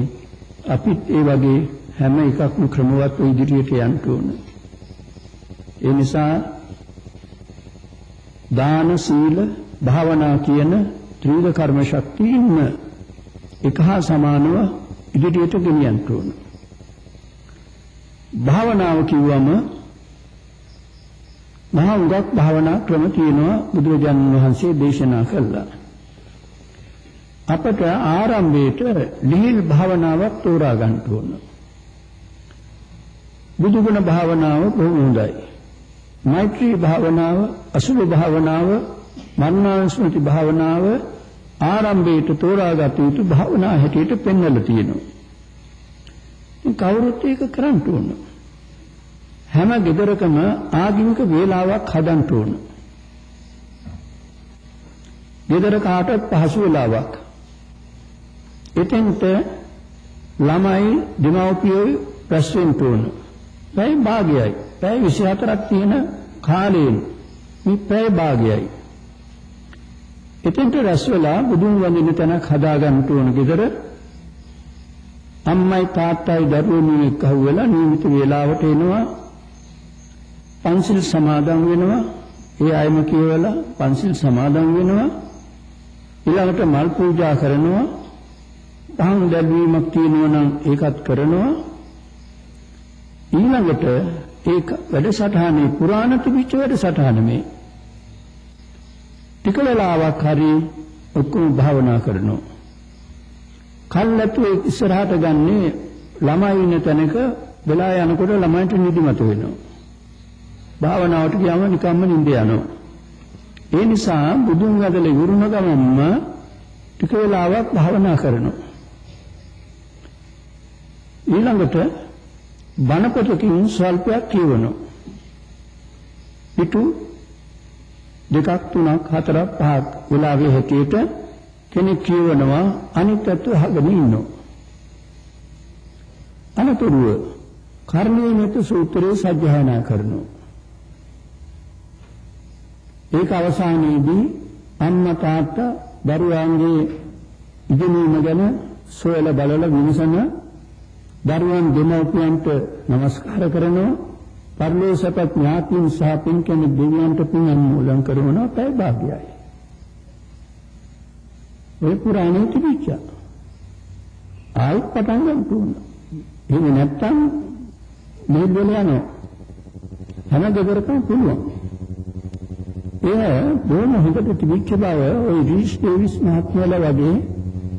අපිත් ඒ වගේ හැම එකක්ම ක්‍රමවත් ඉදිරියට යන්න ඕන. ඒ නිසා දාන සීල භාවනා කියන ත්‍රිවිධ කර්ම ශක්තියින්ම එක හා සමානව ඉදිරියට ගෙනියන්න ඕන. භාවනාව කිව්වම මහා උගක් භාවනා ක්‍රම තියෙනවා බුදුරජාණන් වහන්සේ දේශනා කළා. අපට ආරම්භයේට ලිහිල් භාවනාවක් තෝරා ගන්න ඕන. බුදුගුණ භාවනාව බොහොම හොඳයි. මෛත්‍රී භාවනාව, අසුභ භාවනාව, මරණානුස්මති භාවනාව ආරම්භයේට තෝරාගත යුතු භාවනා හැටියට පෙන්වලා තියෙනවා. කවුරුත් ඒක කරන්න ඕන. හැම ගෙදරකම ආගමික වේලාවක් හදන්න ඕන. ගෙදර කාටත් පහසු වෙලාවක්. එතෙන්ට ළමයි දෙමව්පියෝ රැස් වෙන්න ඕන. පැය භාගයයි. පැය 24ක් තියෙන කාලයෙන් මේ පැය භාගයයි. එතෙන්ට රැස් වෙලා බුදුන් වඳින තැනක් හදා ගන්න ඕන ගෙදර. අම්මයි තාත්තයි දරුවෝ එක්ක අහුවෙලා නියමිත වේලාවට එනවා පන්සිල් සමාදන් වෙනවා. ඒ අයම කියවලා පන්සිල් සමාදන් වෙනවා. ඊළඟට මල් පූජා කරනවා. දහම් දැල්වීමක් තියෙනවා නම් ඒකත් කරනවා. ඊළඟට ඒක වැඩසටහනේ පුරාණ තිබිච්ච වැඩසටහන මේ ටික වෙලාවක් හරි ඔක්කොම භාවනා කරනවා. කල්ැතු ඉස්සරහට ගන්නේ ළමයි ඉන්න තැනක වෙලා යනකොට ළමයින්ට නිදිමත වෙනවා. භාවනාවට ගියාම නිකම්ම නිින්ද යනවා. ඒ නිසා බුදුන් වදල ඉවරුන ගමන්ම ටික වෙලාවක් භාවනා කරනවා. ඊළඟට බණ පොතකින් ස්වල්පයක් කියවනවා. පිටු දෙකක් තුනක් හතරක් පහක් වෙලාවේ හැටියට කෙනෙක් කියවනවා අනිත් අත අහගෙන ඉන්නවා. අනතුරුව කර්ණීය මෙත සූත්‍රයේ සජ්ජායනා කරනවා. ඒක අවසානයේදී අම්මා තාත්තා දරුවන්ගේ ඉගෙනීම ගැන සොයලා බලලා විමසන දරුවන් දෙමව්පියන්ට নমස්කාර කරනවා පරිලෝසපත් ඥාතින් සහ පින් කෙනෙක් දෙවියන්ට පින් අනුමෝදන් කරනවා පැය භාගයයි. ඒ පුරාණේ තිබිච්ච. ආයෙත් පටන් ගන්න ඕන. එහෙම නැත්තම් මේ බල යනවා. හැම දෙකකටම පුළුවන්. ඒ බොහොම හොඳට තිබිච්ච බව ওই රීස් ඩේවිස් මහත්මයාලා වගේ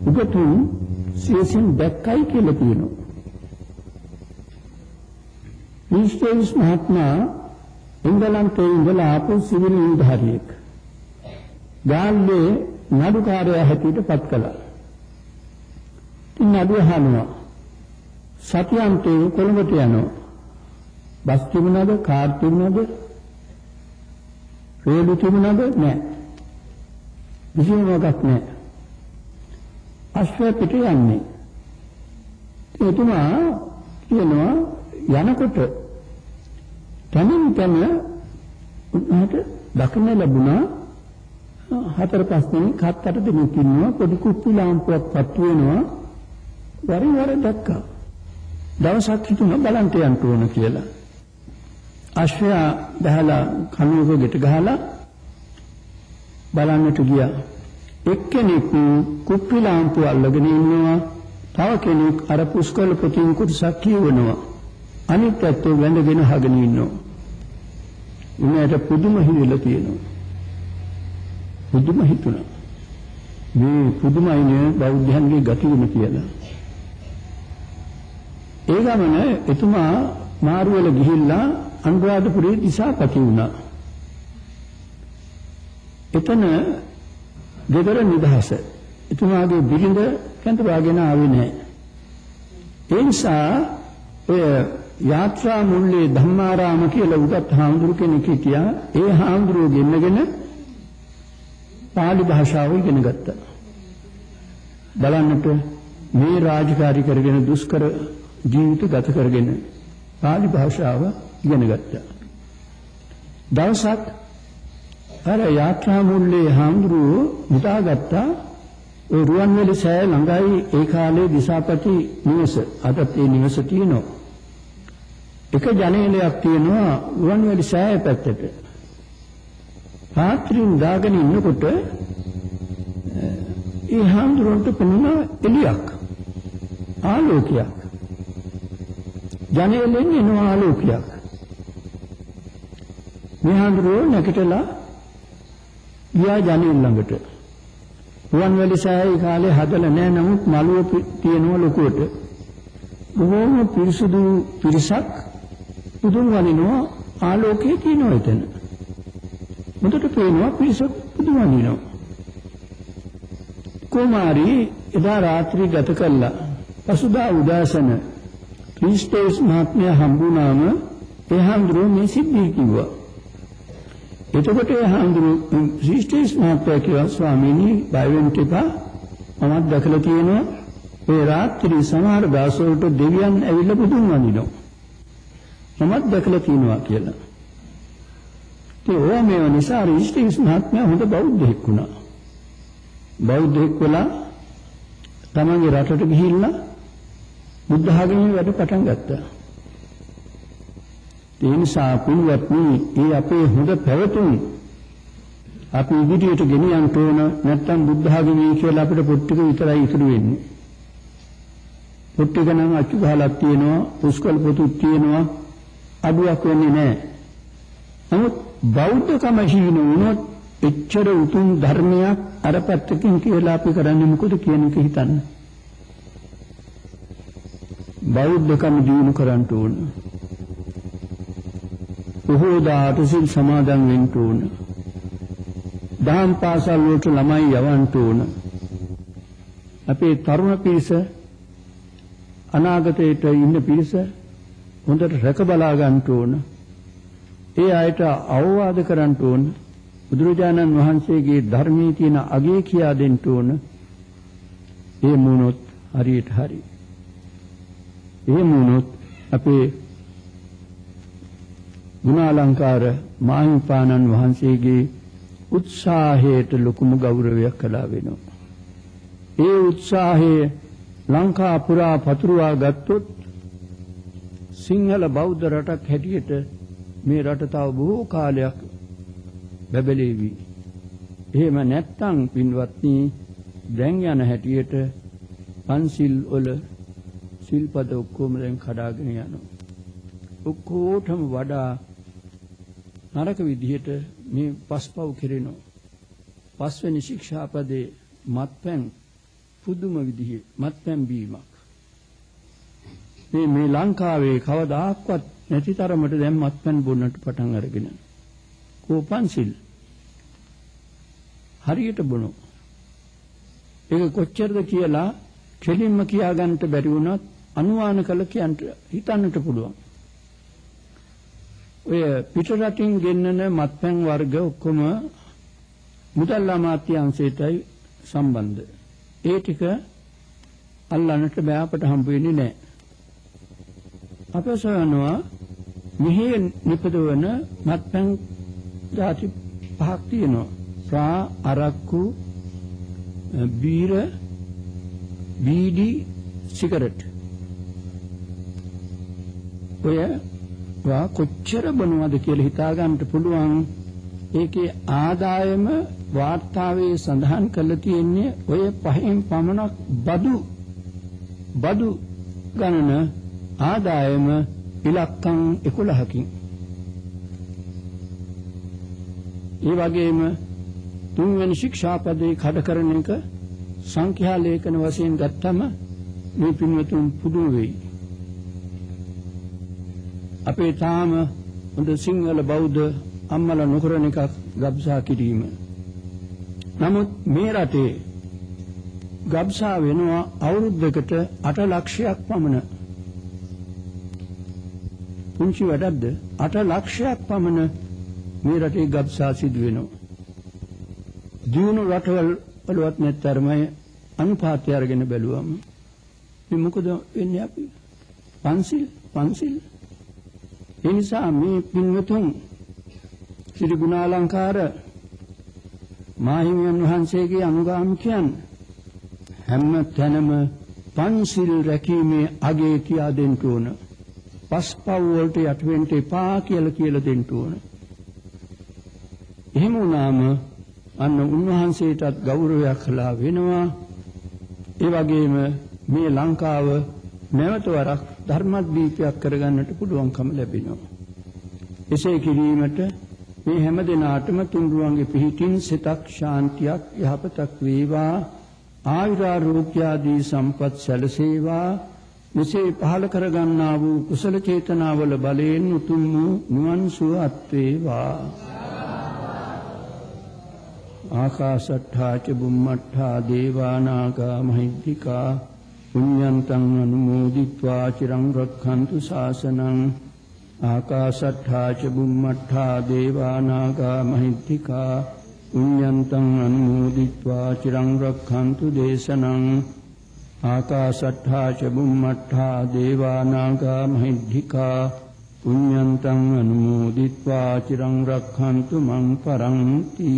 උගතුන් සියසින් දැක්කයි කියලා කියනවා. රීස් ඩේවිස් මහත්මයා එංගලන්තේ ඉඳලා ආපු සිවිල් නිලධාරියෙක්. ගාල්ලේ නඩුකාරයා හැටියට පත් කළා. ඉතින් නඩුව අහනවා. සතියන්තේ කොළඹට යනවා. බස් තිබුණාද කාර් තිබුණාද රේලු තිබුණාද නැහැ කිසිම මොකක් නැහැ අශ්වය පිට යන්නේ. එතුමා කියනවා යනකොට තනින් තන උන්ට දකින්න ලැබුණා. හතර පහ දෙනෙක් හත් අට දෙනෙක් ඉන්නවා පොඩි කුප්පි ලාම්පුවක් පත්තු වෙනවා. වරින් වර දැක්කා. දවසක් හිතුණා බලන්ට යන්න ඕන කියලා. අශ්වයා බහලා කණුවක ගෙට ගහලා බලන්නට ගියා. එක්කෙනෙක් කුප්පි ලාම්පුව අල්ලගෙන ඉන්නවා. තව කෙනෙක් අර පුස්කොළ පොතින් කුටසක් කියවනවා. අනිත් පැත්තේ වැඳගෙන හගෙන ඉන්නවා. ඉන්නයට පුදුම හිවිලා තියෙනවා. පුදුම හිතුණා. මේ පුදුමයිනේ බෞද්ධයන්ගේ ගතියම කියලා. ඒ ගමන එතුමා මාරුවල ගිහිල්ලා අනුරාධපුරයේ දිසාපති වුණා. එතන ගෙදර නිදහස. එතුමාගේ බිරිඳ කන්දරාගෙන ආවේ නැහැ. ඒ නිසා ඔය යාත්‍රා මුල්ලේ ධම්මාරාම කියලා උගත් හාමුදුරු කෙනෙක් හිටියා. ඒ හාමුදුරුවෝ ගෙන්නගෙන පාලි භාෂාව ඉගෙන ගත්තා. බලන්නට මේ රාජකාරී කරගෙන දුෂ්කර ජීවිත ගත කරගෙන පාලි භාෂාව ඉගෙන ගත්තා. දවසක් අර යාත්‍රා මුල්ලේ හාමුදුරුවෝ හිතාගත්තා ඒ රුවන්වැලි සෑය ළඟයි ඒ කාලේ දිසාපති නිවස. අදත් ඒ නිවස තියෙනවා. එක ජනේලයක් තියෙනවා රුවන්වැලි සෑය පැත්තට. රාත්‍රින් දාගෙන ඉන්නකොට ඒ හාමුදුරුවන්ට පෙනුණ එළියක් ආලෝකයක්. ජනේලෙන් එන ආලෝකයක්. මෙහාඳුරෝ නැගිටලා ගියා ජනෙල් ළඟට. රුවන්වැලි සෑයේ කාලේ හදලා නැහැ නමුත් මළුව තියෙනවා ලොකුවට. බොහෝම පිරිසුදු පිරිසක් පුදුම වනිනවා ආලෝකයේ තියෙනවා එතන. මුදට පේනවා පිරිස පුදුම වනිනවා. කුමාරි එදා රාත්‍රී ගත කළා. පසුදා උදාසන ක්‍රිස්තෝස් මහත්මයා හම්බුනාම එහාඳුරෝ මේ සිද්ධිය කිව්වා. එතකොට හාමුදුරු ශ්‍රීෂ්ඨේස් මහත්තයා කිව්වා ස්වාමීනි බය වෙන්න එපා. මමත් දැකලා තියෙනවා ඒ රාත්‍රී සමහර දවස්වලට දෙවියන් ඇවිල්ලා පුදුම වඳිනවා. මමත් දැකලා තියෙනවා කියලා. ඒ ඕමේ නිසා ශ්‍රීෂ්ඨේස් මහත්මයා හොඳ බෞද්ධෙක් වුණා. බෞද්ධෙක් වෙලා තමන්ගේ රටට ගිහිල්ලා බුද්ධ ආගමේ වැඩ පටන් ගත්තා. ඒ නිසා පින්වත්නි, ඒ අපේ හොඳ පැවතුම් අපි ඉදිරියට ගෙනියන්න ඕන නැත්නම් බුද්ධ ආගමේ කියලා අපිට පොට්ටික විතරයි ඉතුරු වෙන්නේ. පොට්ටික නම් අච්චු ගහලා තියෙනවා, පුස්කල් පොතුත් තියෙනවා, අඩුවක් වෙන්නේ නැහැ. නමුත් බෞද්ධකම හිින වුණොත් එච්චර උතුම් ධර්මයක් අර පැත්තකින් කියලා අපි කරන්නේ මොකද කියන එක හිතන්න. බෞද්ධකම දිනු කරන්න ඕන. බොහෝ දාට සිල් සමාදන් වෙන්න ඕන. දහම් පාසල් වලට ළමයි යවන්න ඕන. අපේ තරුණ පිරිස අනාගතයට ඉන්න පිරිස හොඳට රැක බලා ගන්න ඕන. ඒ අයට අවවාද කරන්න ඕන. බුදුරජාණන් වහන්සේගේ ධර්මයේ තියෙන අගේ කියා දෙන්න ඕන. ඒ මුනොත් හරියට හරි. ඒ මුනොත් අපේ ගුණාලංකාර මාහිමිපාණන් වහන්සේගේ උත්සාහයට ලොකුම ගෞරවයක් කළා වෙනවා. ඒ උත්සාහය ලංකා පුරා පතුරවා ගත්තොත් සිංහල බෞද්ධ රටක් හැටියට මේ රට තව බොහෝ කාලයක් බැබලෙවි. එහෙම නැත්තම් පින්වත්නි දැන් යන හැටියට පන්සිල් වල සිල්පද ඔක්කොම දැන් කඩාගෙන යනවා. ඔක්කොටම වඩා නරක විදිහට මේ පස්පව් කෙරෙනවා. පස්වෙනි ශික්ෂාපදේ මත්පැන් පුදුම විදිහේ මත්පැන් බීමක්. මේ මේ ලංකාවේ කවදාක්වත් නැති තරමට දැන් මත්පැන් බොන්නට පටන් අරගෙන. කෝපන්සිල් හරියට බොනෝ. ඒක කොච්චරද කියලා කෙලින්ම කියාගන්නට බැරි වුණත් අනුමාන කළ කියන්න හිතන්නට පුළුවන්. ඔය පිටරටින් ගෙන්නන මත්පැන් වර්ග ඔක්කොම මුදල් අමාත්‍යාංශයටයි සම්බන්ධ. ඒ ටික අල්ලන්නට බෑ අපට හම්බ වෙන්නේ නැහැ. අප සොයනවා මෙහි නිපදවන මත්පැන් ಜಾති පහක් තියෙනවා. ප්‍රා අරක්කු බීර බීඩි සිගරට් ඔය වා කොච්චර බොනවද කියලා හිතා ගන්නට පුළුවන් ඒකේ ආදායම වාර්තාවේ සඳහන් කරලා තියෙන්නේ ඔය පහෙන් පමණක් බදු බදු ගණන ආදායම ඉලක්කම් 11කින් ඒ වගේම තුන්වෙනි ශික්ෂාපදේ කඩ කරන එක සංඛ්‍යා ලේඛන වශයෙන් ගත්තම මේ පින්වතුන් පුදුම වෙයි. අපේ තාම හොඳ සිංහල බෞද්ධ අම්මලා නොකරන එකක් ගබ්සා කිරීම. නමුත් මේ රටේ ගබ්සා වෙනවා අවුරුද්දකට 8 ලක්ෂයක් පමණ. පුංචි වැඩක්ද 8 ලක්ෂයක් පමණ මේ රටේ ගබ්සා සිදු වෙනවා. දියුණු රටවල් වලවත් නැත්තරමයි අනුපාතය අරගෙන බැලුවම මේ මොකද වෙන්නේ අපි? පන්සිල් පන්සිල් ඒ නිසා මේ පින්වතුන් ශ්‍රී ගුණාලංකාර මාහිමියන් වහන්සේගේ අනුගාමිකයන් හැම තැනම පන්සිල් රැකීමේ අගය කියා දෙන්න ඕන. පස්පව් වලට යට වෙන්න එපා කියලා කියලා දෙන්න ඕන. එහෙම වුණාම අන්න උන්වහන්සේටත් ගෞරවයක් කළා වෙනවා. ඒ වගේම මේ ලංකාව නැවත වරක් ධර්මදීපයක් කරගන්නට පුළුවන්කම ලැබෙනවා. එසේ කිරීමට මේ හැම දිනාටම තුන්රුවන්ගේ පිහිටින් සිතක් ශාන්තියක් යහපතක් වේවා. ආයුරාෝග්‍ය ආදී සම්පත් සැලසේවා. මෙසේ පහල කරගන්නා වූ කුසල චේතනාවල බලයෙන් උතුම් වූ නිවන් සුව අත් වේවා. ආකාශට්ඨා ච බුම්මට්ඨා දේවානාගා මහිද්దికා පුඤ්ඤන්තං අනුමෝදිत्वा චිරං රක්ඛන්තු ශාසනං ආකාශට්ඨා ච බුම්මට්ඨා දේවා නාග මහිත්‍තිකා පුඤ්ඤන්තං අනුමෝදිत्वा චිරං රක්ඛන්තු දේශනං ආකාශට්ඨා ච බුම්මට්ඨා දේවා නාග මහිත්‍තිකා පුඤ්ඤන්තං අනුමෝදිत्वा චිරං රක්ඛන්තු මං පරන්ති